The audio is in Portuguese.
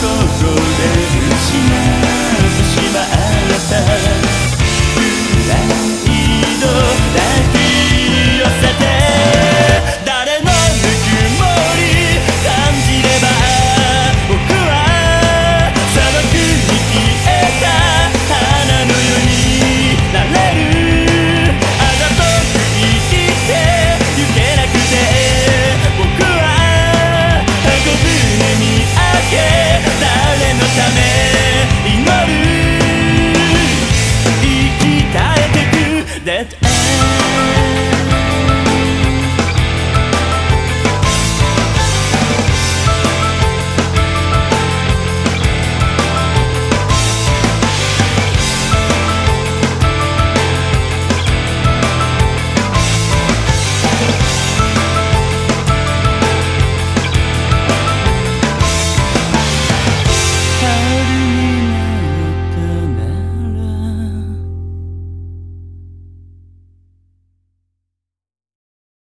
so good.